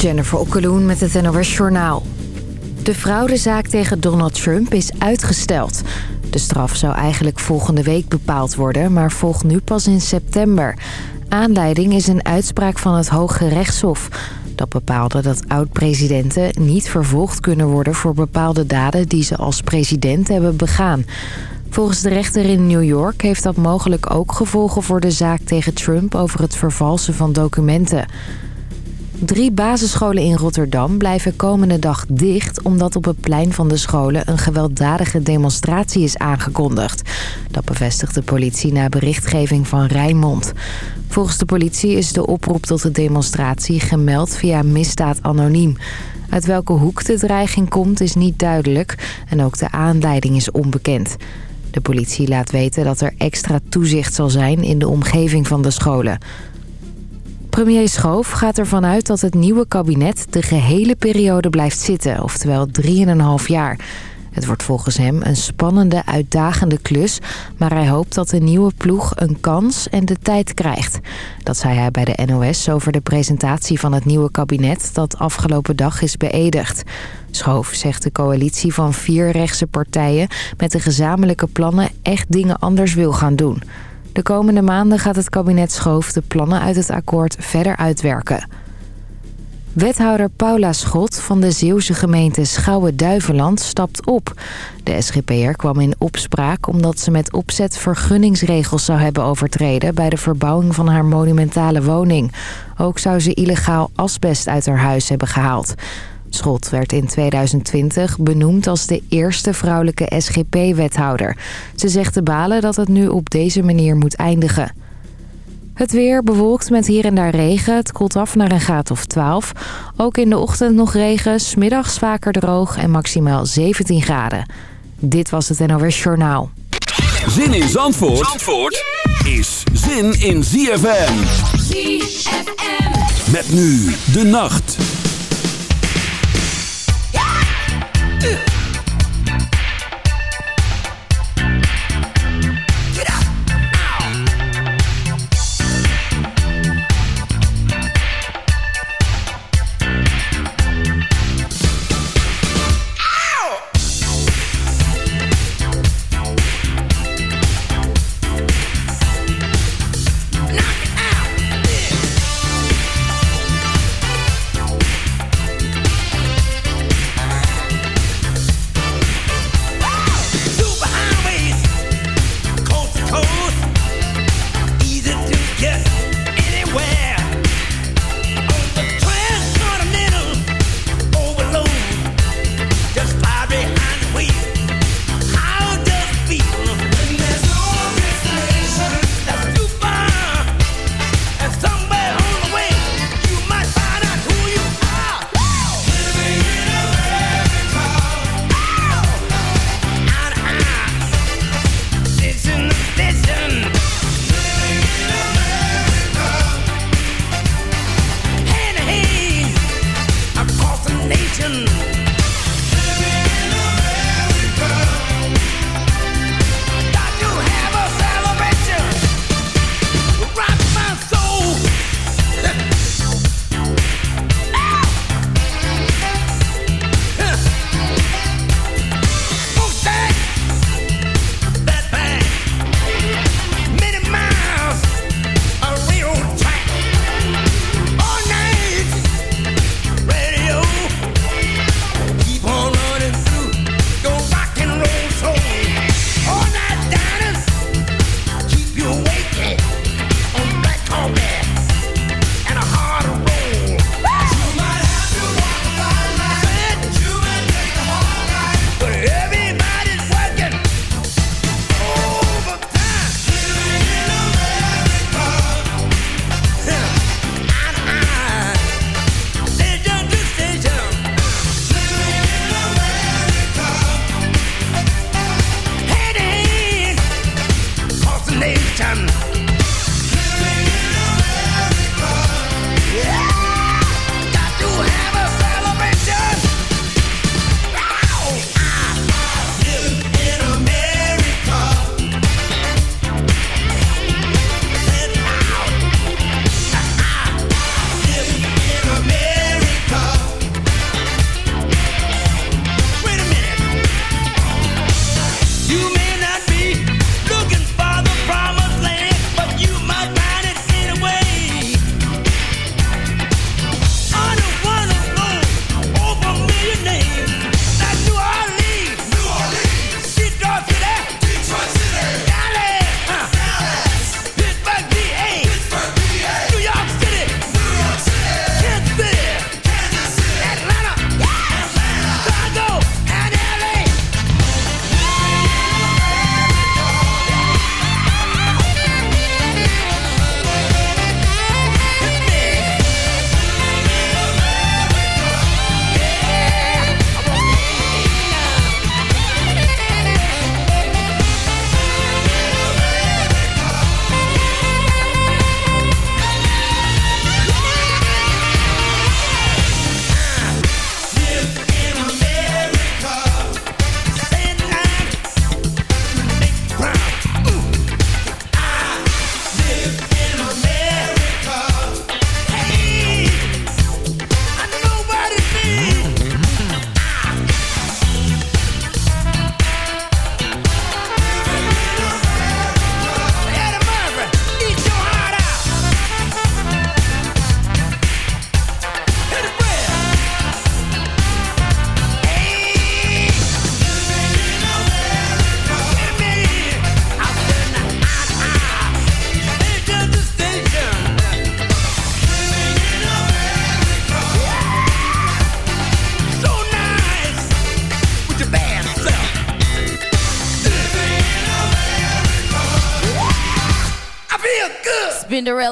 Jennifer Okkeloen met het NOS Journaal. De fraudezaak tegen Donald Trump is uitgesteld. De straf zou eigenlijk volgende week bepaald worden, maar volgt nu pas in september. Aanleiding is een uitspraak van het Hoge Rechtshof. Dat bepaalde dat oud-presidenten niet vervolgd kunnen worden voor bepaalde daden die ze als president hebben begaan. Volgens de rechter in New York heeft dat mogelijk ook gevolgen voor de zaak tegen Trump over het vervalsen van documenten. Drie basisscholen in Rotterdam blijven komende dag dicht... omdat op het plein van de scholen een gewelddadige demonstratie is aangekondigd. Dat bevestigt de politie na berichtgeving van Rijnmond. Volgens de politie is de oproep tot de demonstratie gemeld via misdaad anoniem. Uit welke hoek de dreiging komt is niet duidelijk en ook de aanleiding is onbekend. De politie laat weten dat er extra toezicht zal zijn in de omgeving van de scholen... Premier Schoof gaat ervan uit dat het nieuwe kabinet de gehele periode blijft zitten, oftewel 3,5 jaar. Het wordt volgens hem een spannende, uitdagende klus... maar hij hoopt dat de nieuwe ploeg een kans en de tijd krijgt. Dat zei hij bij de NOS over de presentatie van het nieuwe kabinet... dat afgelopen dag is beëdigd. Schoof zegt de coalitie van vier rechtse partijen... met de gezamenlijke plannen echt dingen anders wil gaan doen... De komende maanden gaat het kabinet Schoof de plannen uit het akkoord verder uitwerken. Wethouder Paula Schot van de Zeeuwse gemeente Schouwen-Duiveland stapt op. De SGP'er kwam in opspraak omdat ze met opzet vergunningsregels zou hebben overtreden... bij de verbouwing van haar monumentale woning. Ook zou ze illegaal asbest uit haar huis hebben gehaald. Schot werd in 2020 benoemd als de eerste vrouwelijke SGP-wethouder. Ze zegt te balen dat het nu op deze manier moet eindigen. Het weer bewolkt met hier en daar regen. Het koelt af naar een graad of 12. Ook in de ochtend nog regen, smiddags vaker droog en maximaal 17 graden. Dit was het NOS Journaal. Zin in Zandvoort, Zandvoort is zin in ZFM. ZFM. Met nu de nacht.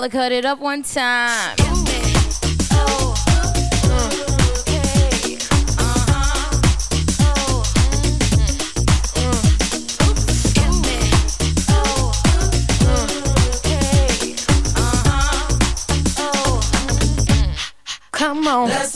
Spinderella cut it up one time. Come on. Let's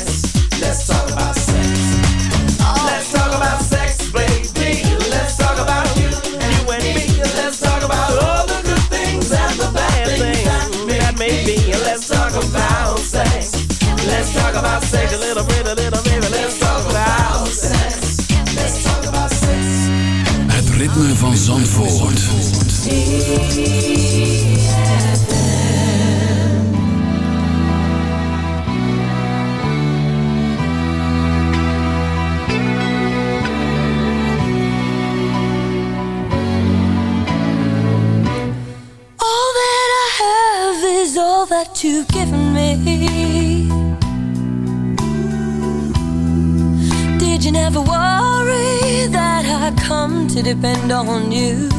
About sex a little bit, a little baby. Let's talk about sex. Let's talk about sex. Het ritme van Zandvoort. To depend on you?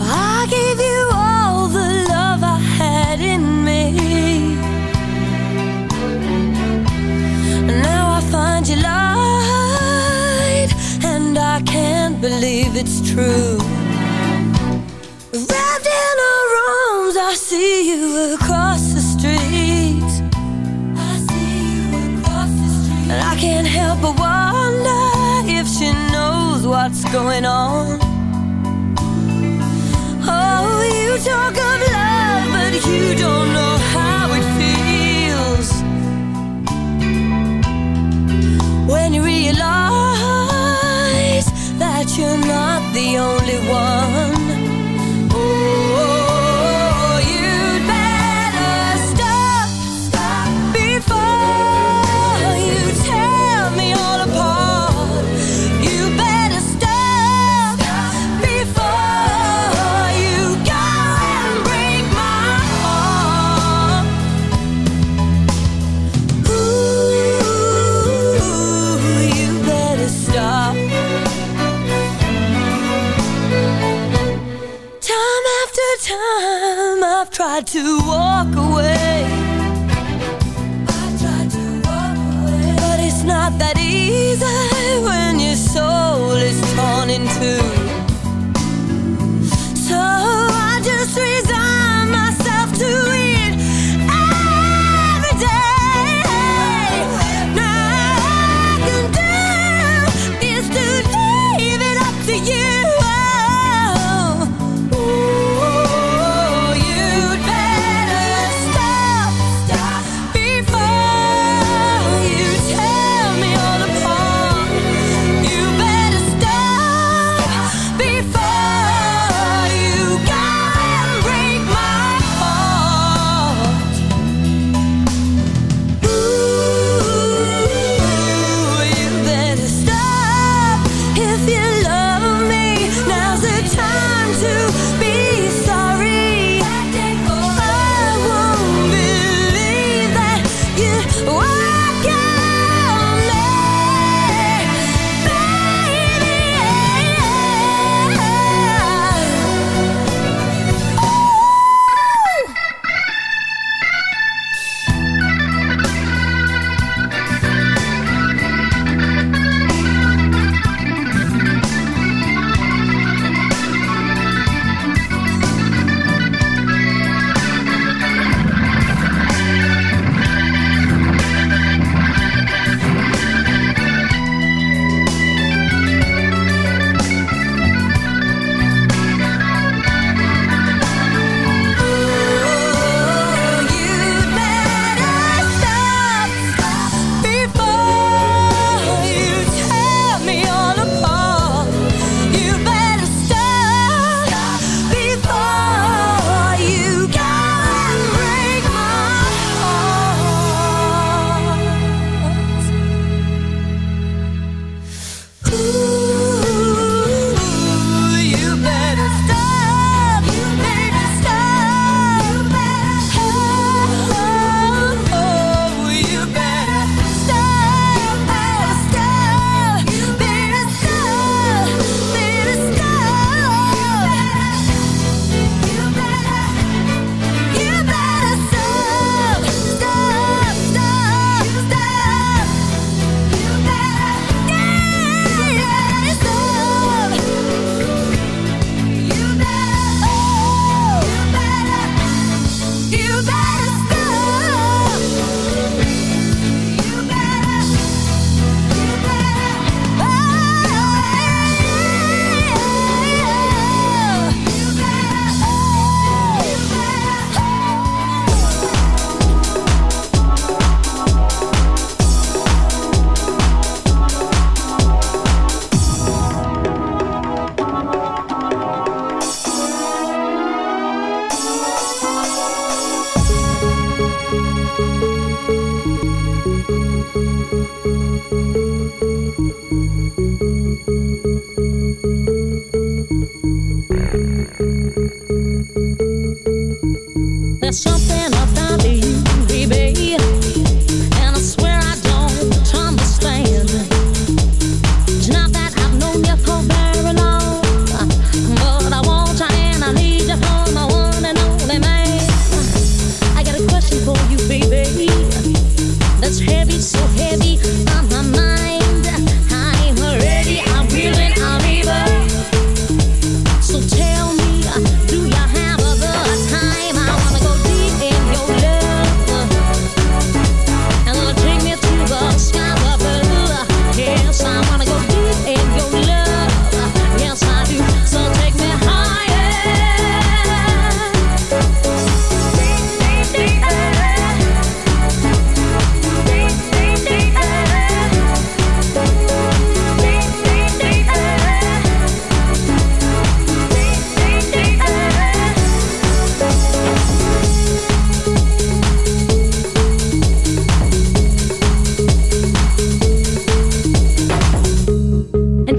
I gave you all the love I had in me. Now I find you lied, and I can't believe it's true. Wrapped in her arms, I see you across the street. I see you across the street. And I can't what's going on.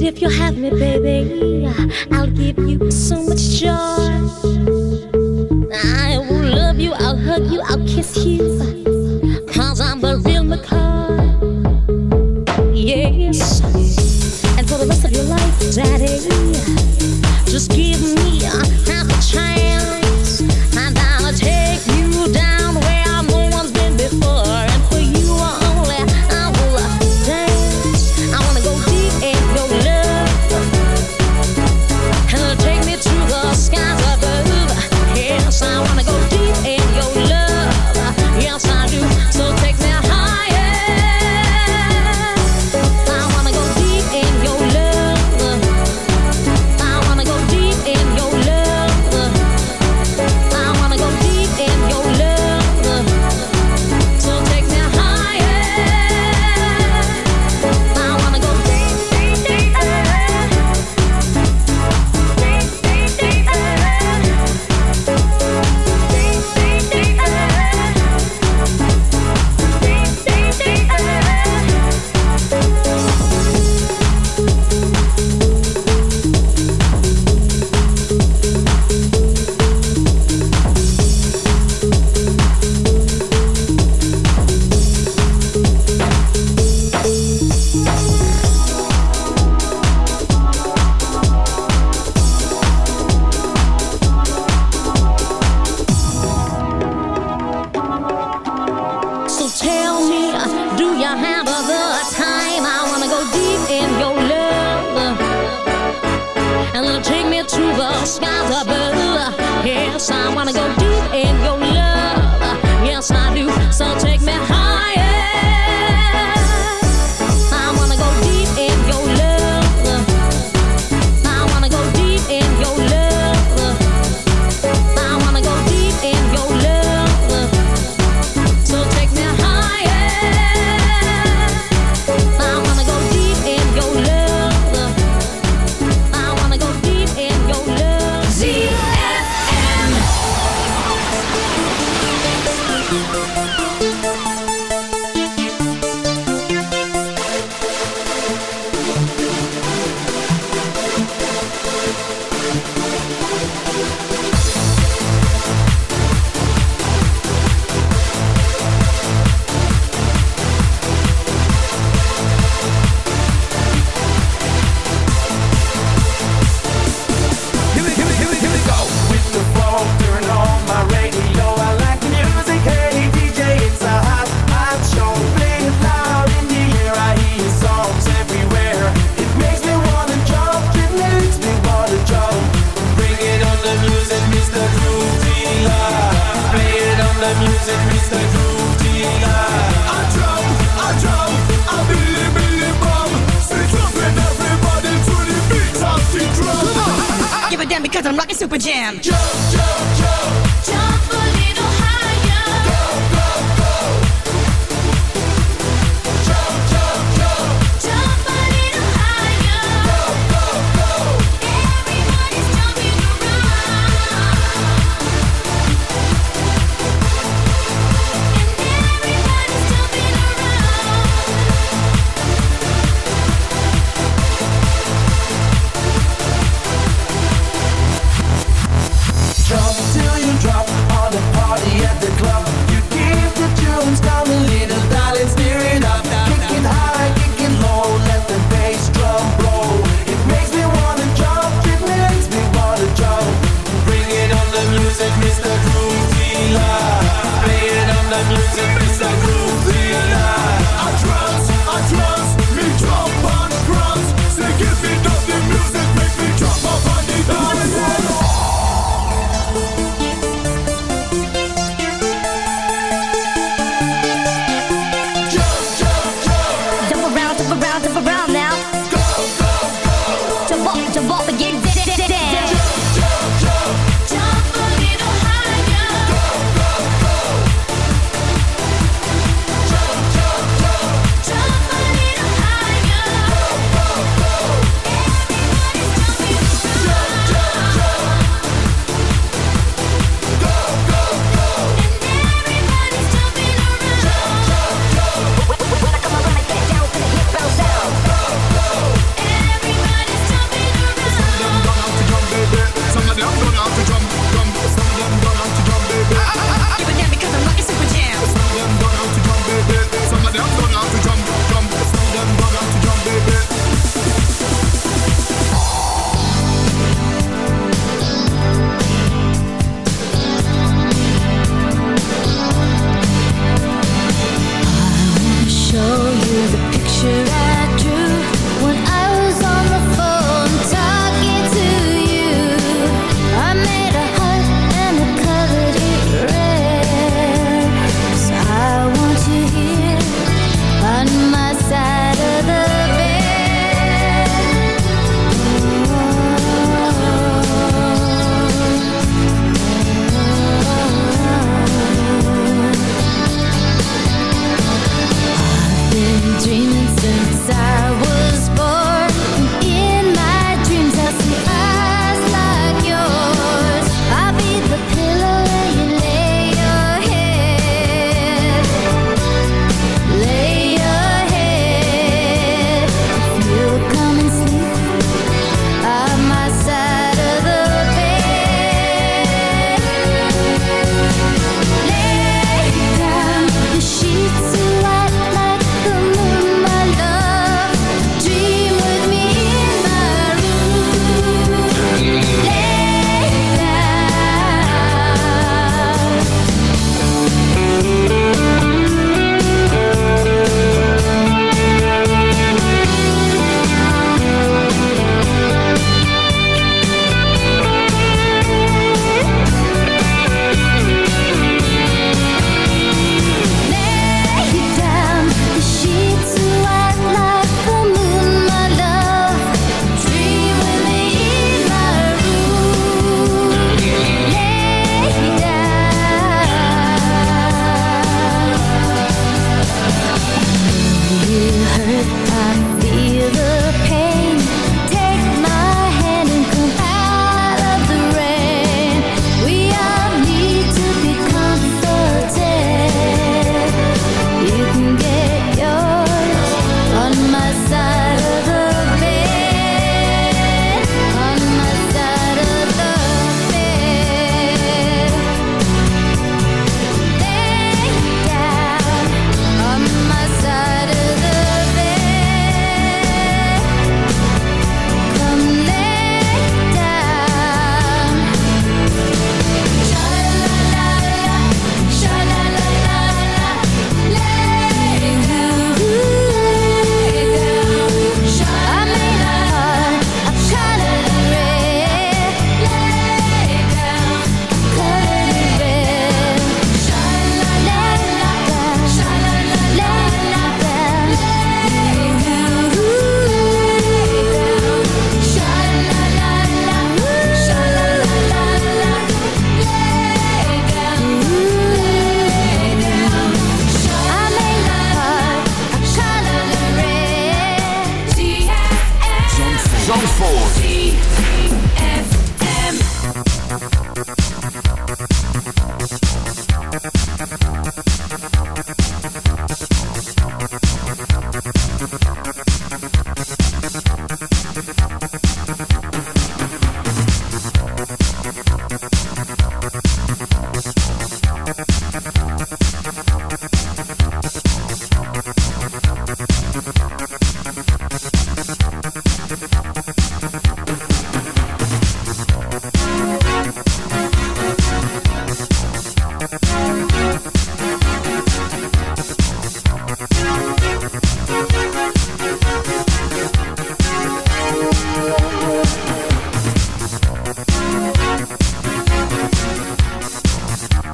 if you have me, baby, I'll give you so much joy. I will love you, I'll hug you, I'll kiss you. Cause I'm a real McCoy. Yes. And for the rest of your life, daddy.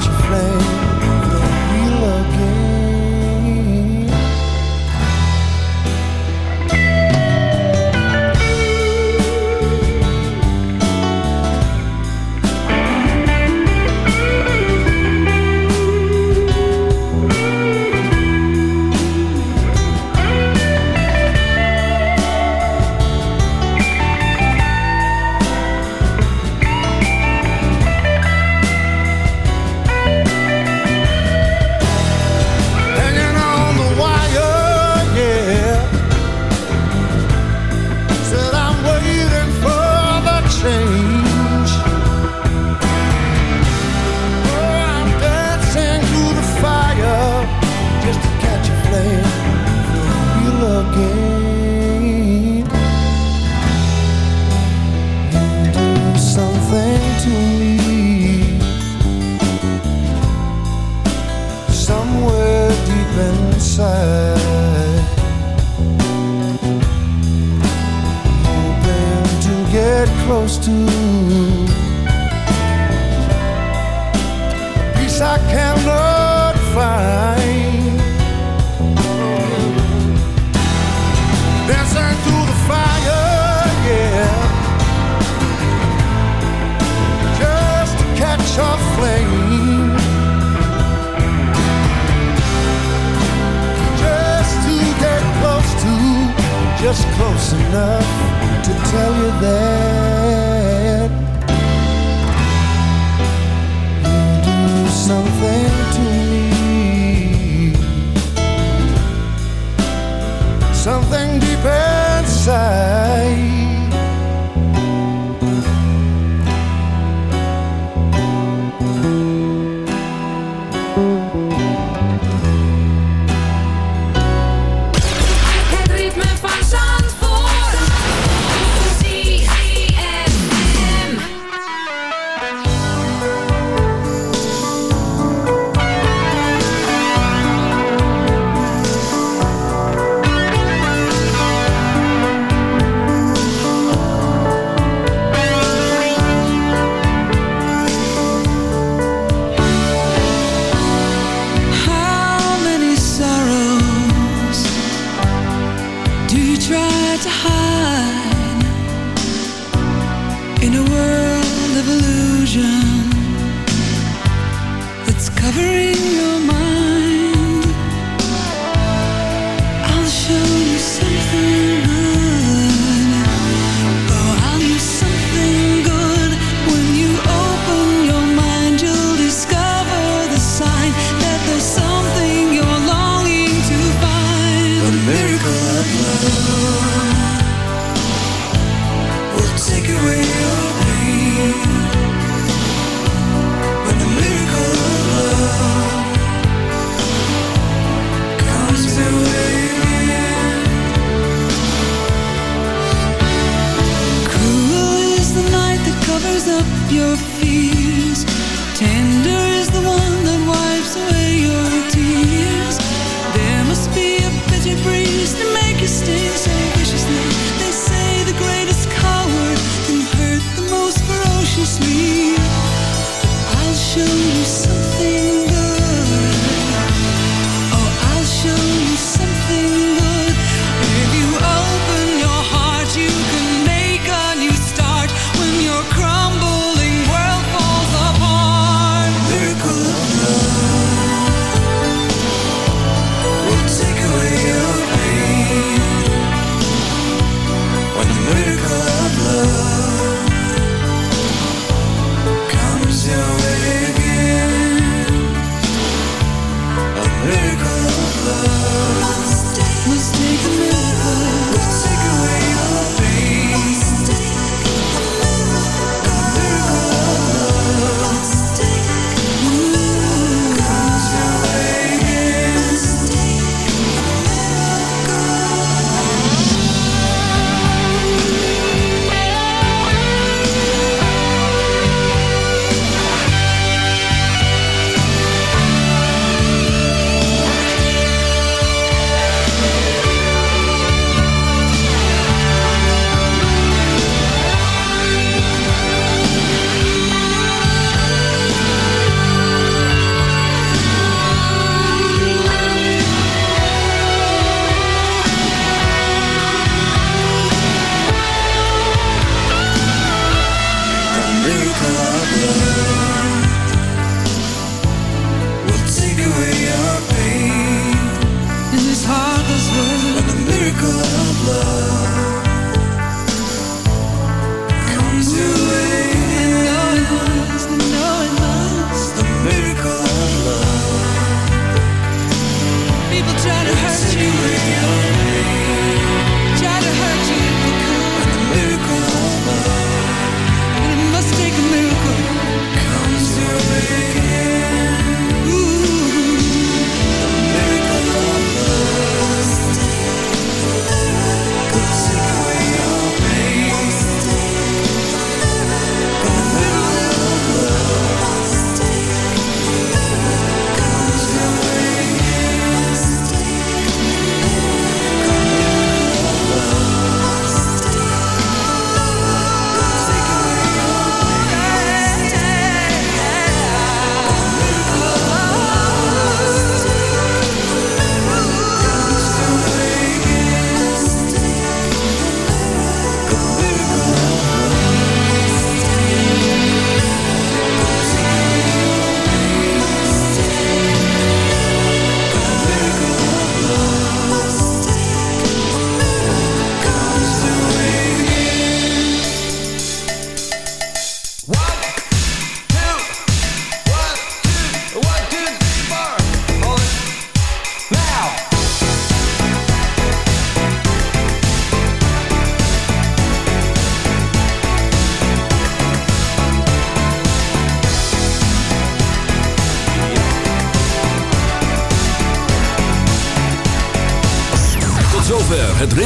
Just a flame.